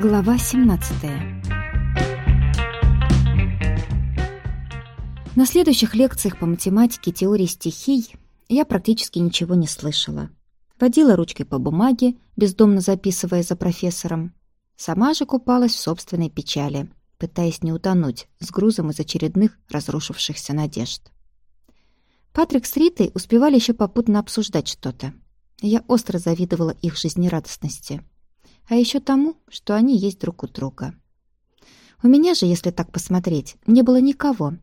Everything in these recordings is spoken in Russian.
Глава 17 На следующих лекциях по математике теории стихий я практически ничего не слышала. Водила ручкой по бумаге, бездомно записывая за профессором. Сама же купалась в собственной печали, пытаясь не утонуть с грузом из очередных разрушившихся надежд. Патрик с Ритой успевали еще попутно обсуждать что-то. Я остро завидовала их жизнерадостности. А еще тому, что они есть друг у друга. У меня же, если так посмотреть, не было никого.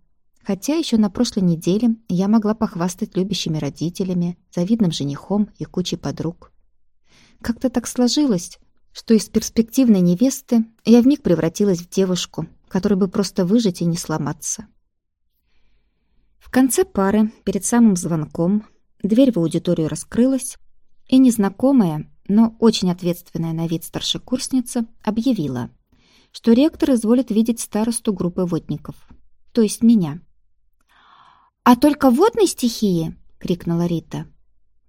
Хотя еще на прошлой неделе я могла похвастать любящими родителями, завидным женихом и кучей подруг. Как-то так сложилось, что из перспективной невесты я вмиг превратилась в девушку, которой бы просто выжить и не сломаться. В конце пары, перед самым звонком, дверь в аудиторию раскрылась, и незнакомая, но очень ответственная на вид старшекурсница объявила, что ректор изволит видеть старосту группы водников, то есть меня. «А только водной стихии?» — крикнула Рита.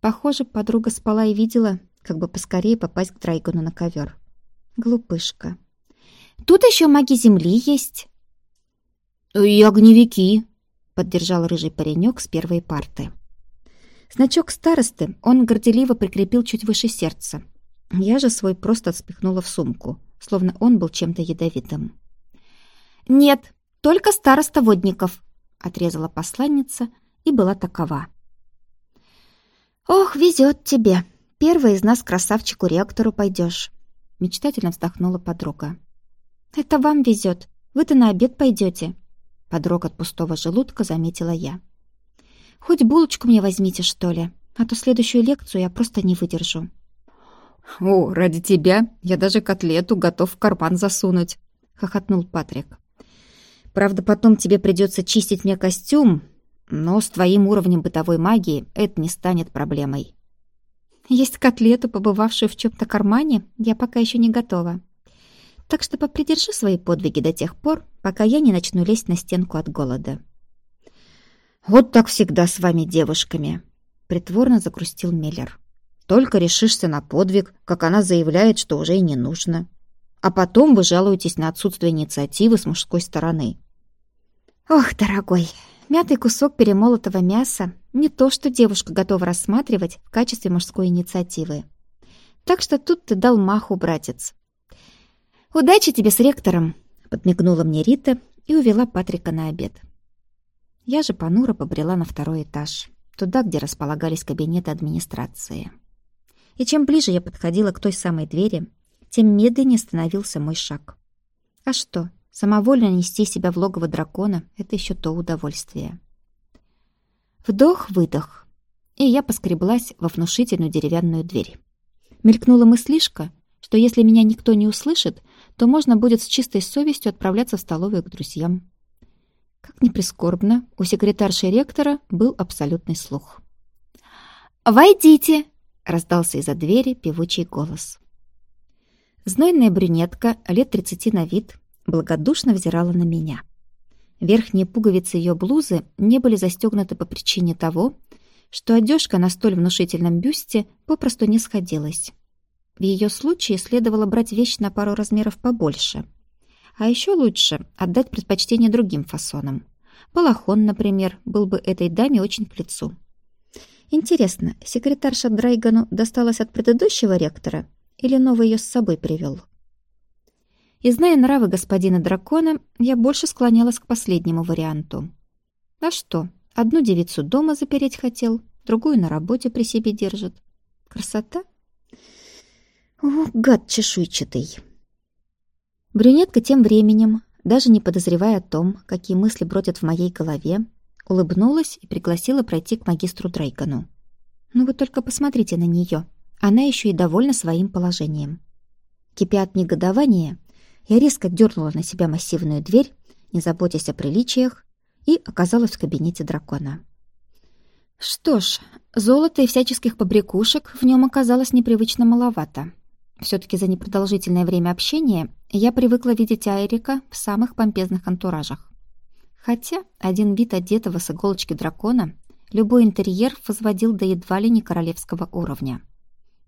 Похоже, подруга спала и видела, как бы поскорее попасть к Драйгону на ковер. Глупышка. «Тут еще маги Земли есть». «И огневики», — поддержал рыжий паренек с первой парты. Значок старосты он горделиво прикрепил чуть выше сердца. Я же свой просто отспихнула в сумку, словно он был чем-то ядовитым. «Нет, только староста водников», — отрезала посланница и была такова. «Ох, везет тебе! Первый из нас красавчику ректору пойдешь!» Мечтательно вздохнула подруга. «Это вам везет. Вы-то на обед пойдете!» Подрог от пустого желудка заметила я. Хоть булочку мне возьмите, что ли, а то следующую лекцию я просто не выдержу». «О, ради тебя я даже котлету готов в карман засунуть», — хохотнул Патрик. «Правда, потом тебе придется чистить мне костюм, но с твоим уровнем бытовой магии это не станет проблемой». «Есть котлету, побывавшую в чем-то кармане, я пока еще не готова. Так что попридержи свои подвиги до тех пор, пока я не начну лезть на стенку от голода». «Вот так всегда с вами, девушками», — притворно закрустил Миллер. «Только решишься на подвиг, как она заявляет, что уже и не нужно. А потом вы жалуетесь на отсутствие инициативы с мужской стороны». «Ох, дорогой, мятый кусок перемолотого мяса — не то, что девушка готова рассматривать в качестве мужской инициативы. Так что тут ты дал маху, братец». «Удачи тебе с ректором!» — подмигнула мне Рита и увела Патрика на обед. Я же понуро побрела на второй этаж, туда, где располагались кабинеты администрации. И чем ближе я подходила к той самой двери, тем медленнее становился мой шаг. А что, самовольно нести себя в логово дракона — это еще то удовольствие. Вдох-выдох, и я поскреблась во внушительную деревянную дверь. Мелькнула мыслишка, что если меня никто не услышит, то можно будет с чистой совестью отправляться в столовую к друзьям. Как ни прискорбно, у секретарши ректора был абсолютный слух. «Войдите!» — раздался из-за двери певучий голос. Знойная брюнетка, лет тридцати на вид, благодушно взирала на меня. Верхние пуговицы ее блузы не были застегнуты по причине того, что одежка на столь внушительном бюсте попросту не сходилась. В ее случае следовало брать вещь на пару размеров побольше — а еще лучше отдать предпочтение другим фасонам. Балахон, например, был бы этой даме очень к лицу. Интересно, секретарша Драйгану досталась от предыдущего ректора или новый ее с собой привел? И зная нравы господина дракона, я больше склонялась к последнему варианту. А что, одну девицу дома запереть хотел, другую на работе при себе держит. Красота? О, гад чешуйчатый! Брюнетка тем временем, даже не подозревая о том, какие мысли бродят в моей голове, улыбнулась и пригласила пройти к магистру Дрейкону. «Ну вы только посмотрите на нее. Она еще и довольна своим положением». Кипя от негодования, я резко дернула на себя массивную дверь, не заботясь о приличиях, и оказалась в кабинете дракона. Что ж, золота и всяческих побрякушек в нем оказалось непривычно маловато. Все-таки за непродолжительное время общения я привыкла видеть Айрика в самых помпезных антуражах. Хотя один вид одетого с иголочки дракона любой интерьер возводил до едва ли не королевского уровня.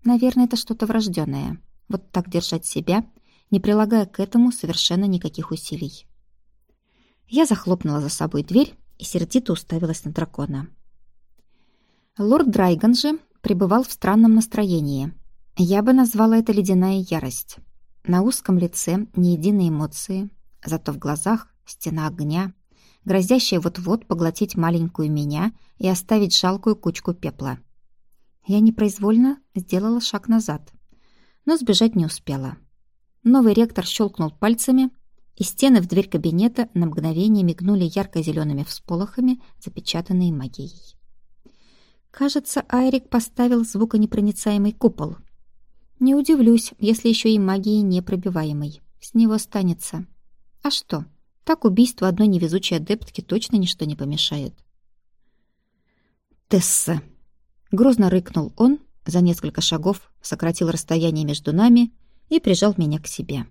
Наверное, это что-то врожденное. Вот так держать себя, не прилагая к этому совершенно никаких усилий. Я захлопнула за собой дверь и сердито уставилась на дракона. Лорд Драйган же пребывал в странном настроении. Я бы назвала это ледяная ярость. На узком лице ни единой эмоции, зато в глазах стена огня, грозящая вот-вот поглотить маленькую меня и оставить жалкую кучку пепла. Я непроизвольно сделала шаг назад, но сбежать не успела. Новый ректор щелкнул пальцами, и стены в дверь кабинета на мгновение мигнули ярко-зелеными всполохами, запечатанные магией. Кажется, Айрик поставил звуконепроницаемый купол. Не удивлюсь, если еще и магией непробиваемой. С него останется. А что? Так убийству одной невезучей адептки точно ничто не помешает. «Тесса!» Грозно рыкнул он, за несколько шагов сократил расстояние между нами и прижал меня к себе.